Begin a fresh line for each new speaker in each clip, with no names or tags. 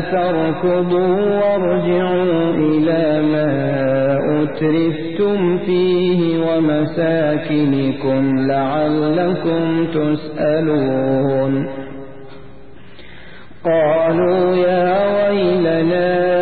تركضوا وارجعوا إلى ما أترفتم فيه ومساكنكم لعلكم تسألون. قالوا يا ويلنا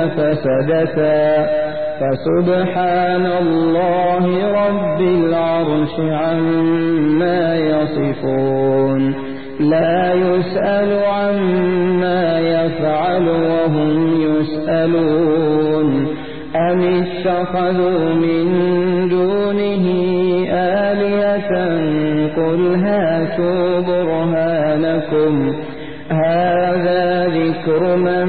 الله لفسدتا فسبحان الله رب العرش عما يصفون. لا يسأل عما يفعل وهم يسألون. أم اتخذوا من دونه آلية قل هاتوا برهانكم. هذا ذكر من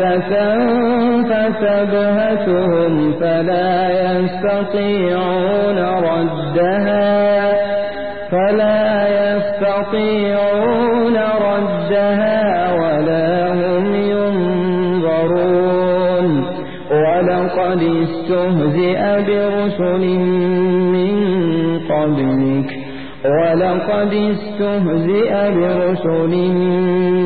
بغتة فتبهتهم فلا يستطيعون ردها فلا يستطيعون ردها ولا هم ينظرون ولقد استهزئ برسل من قبلك ولقد استهزئ برسل من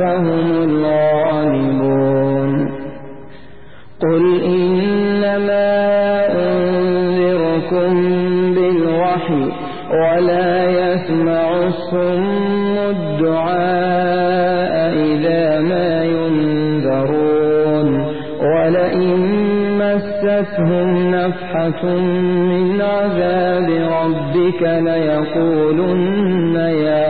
فهم الغالبون. قل إنما أنذركم بالوحي ولا يسمع الصم الدعاء إذا ما ينذرون. ولئن مستهم نفحة من عذاب ربك ليقولن يا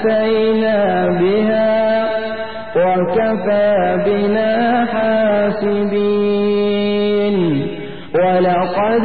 أتينا بها وكفى بنا حاسبين. ولقد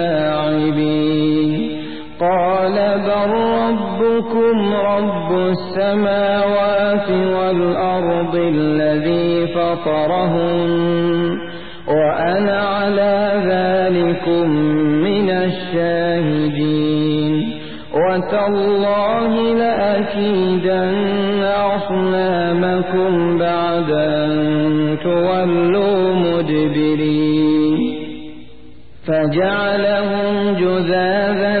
بل ربكم رب السماوات والأرض الذي فطرهن وأنا على ذلكم من الشاهدين وتالله لأكيدن أصنامكم بعد أن تولوا مدبرين فجعلهم جذاذا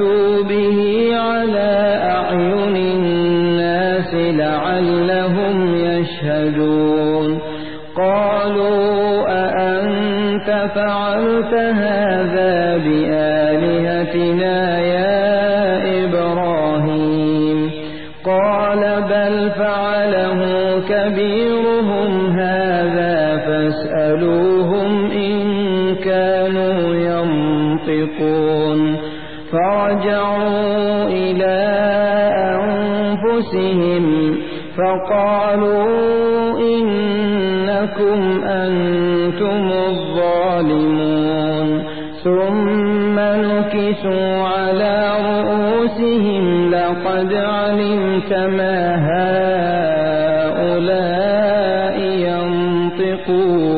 فَأْتُوا بِهِ عَلَى أَعْيُنِ النَّاسِ لَعَلَّهُمْ يَشْهَدُونَ قَالُوا أَأَنْتَ فَعَلْتَ هَذَا بِآلِهَتِنَا يَا إِبْرَاهِيمُ قَالَ بَلْ فَعَلَهُ كَبِيرُهُمْ هَذَا فَاسْأَلُوهُ أنفسهم فقالوا إنكم أنتم الظالمون ثم نكسوا على رؤوسهم لقد علمت ما هؤلاء ينطقون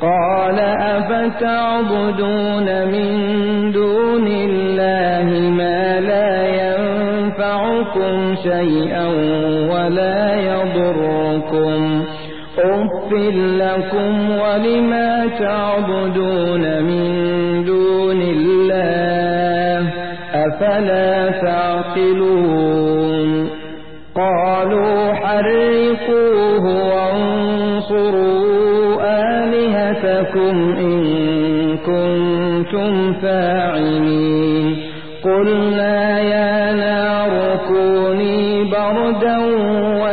قال أفتعبدون من شيئا ولا يضركم. أف لكم ولما تعبدون من دون الله أفلا تعقلون. قالوا حرقوه وانصروا آلهتكم إن كنتم فاعلين. قلنا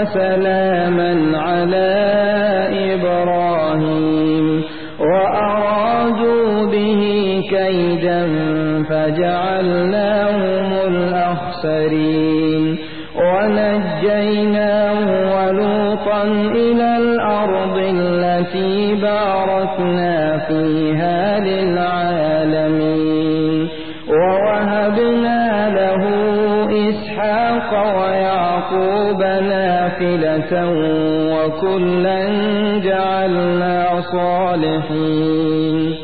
وسلاما على إبراهيم وأرادوا به كيدا فجعلناهم الأخسرين ونجيناه ولوطا إلى الأرض التي باركنا فيها للعالمين نافلة وكلا جعلنا صالحين.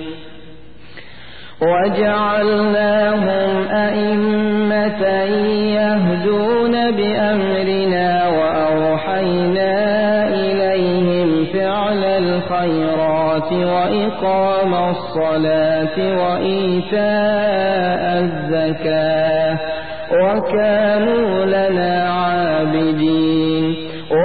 وجعلناهم أئمة يهدون بأمرنا وأوحينا إليهم فعل الخيرات وإقام الصلاة وإيتاء الزكاة وكانوا لنا عابدين.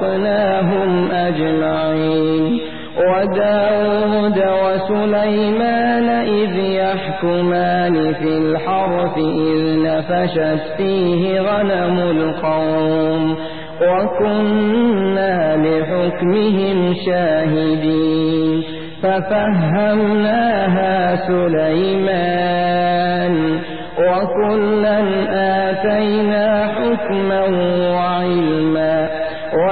فأورقناهم أجمعين وداود وسليمان إذ يحكمان في الحرث إذ نفشت فيه غنم القوم وكنا لحكمهم شاهدين ففهمناها سليمان وكلا آتينا حكما وعلما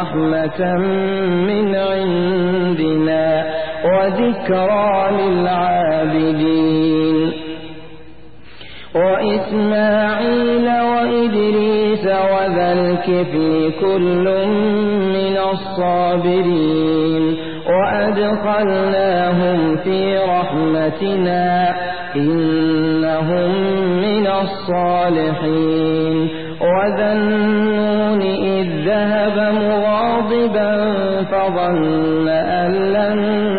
رحمة من عندنا وذكرى للعابدين وإسماعيل وإدريس وذا الكفل كل من الصابرين وأدخلناهم في رحمتنا إنهم من الصالحين وذا فظن أن لن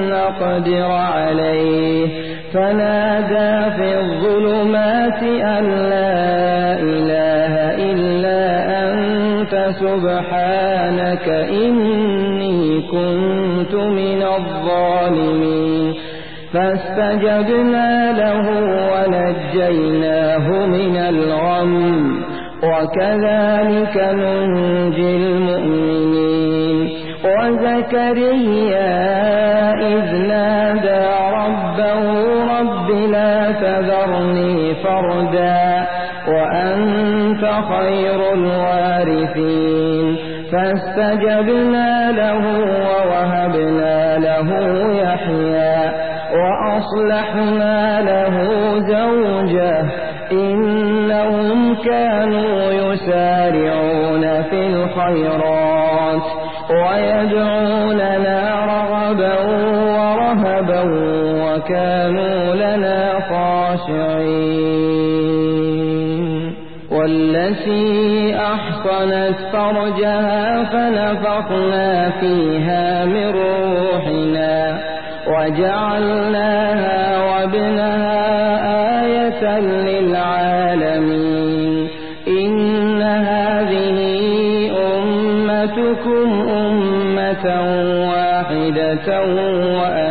نقدر عليه. فنادى في الظلمات أن لا إله إلا أنت سبحانك إني كنت من الظالمين. فاستجبنا له ونجيناه من الغم. وكذلك ننجي المؤمنين وزكريا إذ نادى ربه رب لا تذرني فردا وأنت خير الوارثين فاستجبنا له ووهبنا له يحيى وأصلحنا له زوجه إنهم كانوا يسارعون في الخيرات ويدعوننا وكانوا لنا خاشعين. والتي أحصنت فرجها فنفخنا فيها من روحنا وجعلناها وابنها آية للعالمين. إن هذه أمتكم أمة واحدة وأنا